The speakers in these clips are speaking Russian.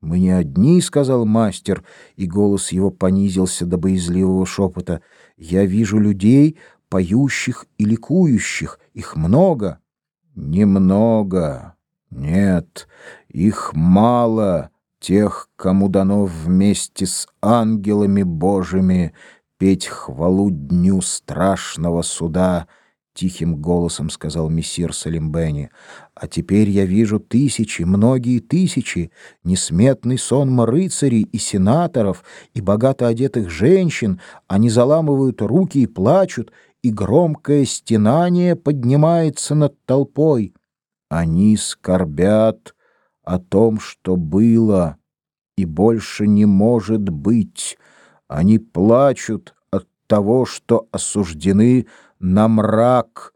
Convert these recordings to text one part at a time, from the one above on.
«Мы не одни», — сказал мастер, и голос его понизился до боязливого шепота. «Я вижу людей, поющих и ликующих. Их много». «Немного. Нет, их мало, тех, кому дано вместе с ангелами Божьими петь хвалу дню страшного суда». — тихим голосом сказал мессир Салимбени. «А теперь я вижу тысячи, многие тысячи, несметный сон рыцарей и сенаторов, и богато одетых женщин, они заламывают руки и плачут, и громкое стенание поднимается над толпой. Они скорбят о том, что было, и больше не может быть. Они плачут от того, что осуждены на мрак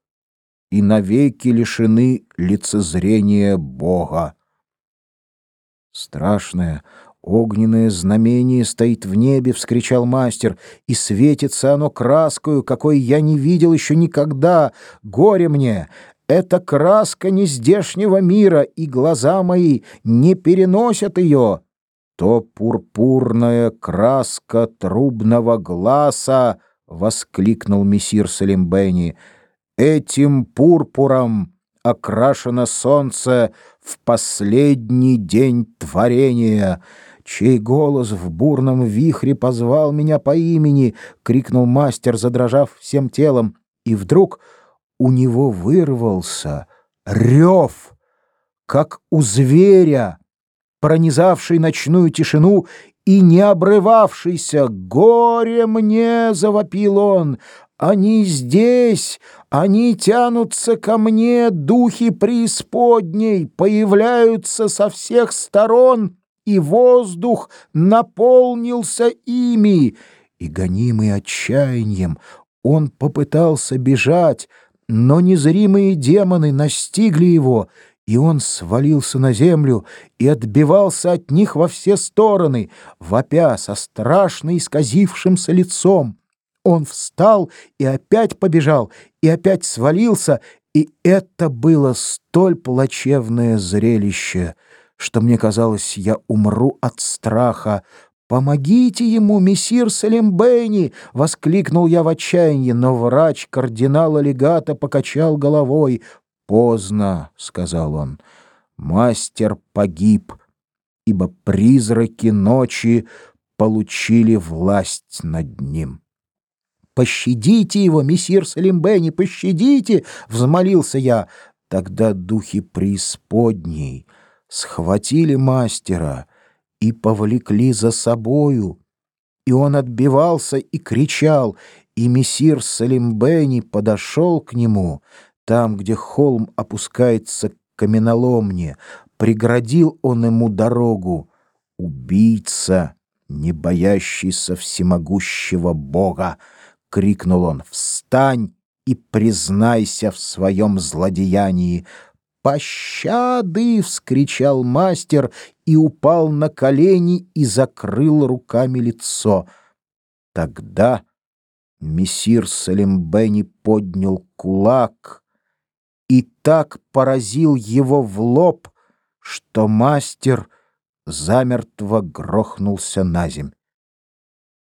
и навеки лишены лицезрения Бога. Страшное, огненное знамение стоит в небе, вскричал мастер, и светится оно краскою, какой я не видел еще никогда. Горе мне! Это краска нездешнего мира, и глаза мои не переносят ее. То пурпурная краска трубного глаза — воскликнул мессир Салимбени. Этим пурпуром окрашено солнце в последний день творения. Чей голос в бурном вихре позвал меня по имени, крикнул мастер, задрожав всем телом, и вдруг у него вырвался рев, как у зверя, пронизавший ночную тишину и не обрывавшийся. «Горе мне!» — завопил он. «Они здесь! Они тянутся ко мне, духи преисподней, появляются со всех сторон, и воздух наполнился ими!» И, гонимый отчаянием, он попытался бежать, но незримые демоны настигли его — и он свалился на землю и отбивался от них во все стороны, вопя со страшно исказившимся лицом. Он встал и опять побежал, и опять свалился, и это было столь плачевное зрелище, что мне казалось, я умру от страха. «Помогите ему, мессир Салимбейни!» — воскликнул я в отчаянии, но врач кардинала легата покачал головой. «Поздно», — сказал он, — «мастер погиб, ибо призраки ночи получили власть над ним». «Пощадите его, мессир Салимбени, пощадите!» — взмолился я. Тогда духи преисподней схватили мастера и повлекли за собою, и он отбивался и кричал, и мессир Салимбени подошел к нему, там, где холм опускается к каменоломне, преградил он ему дорогу. «Убийца, не боящийся всемогущего Бога!» — крикнул он. «Встань и признайся в своем злодеянии!» «Пощады!» — вскричал мастер и упал на колени и закрыл руками лицо. Тогда мессир Салимбени поднял кулак — и так поразил его в лоб, что мастер замертво грохнулся на земь.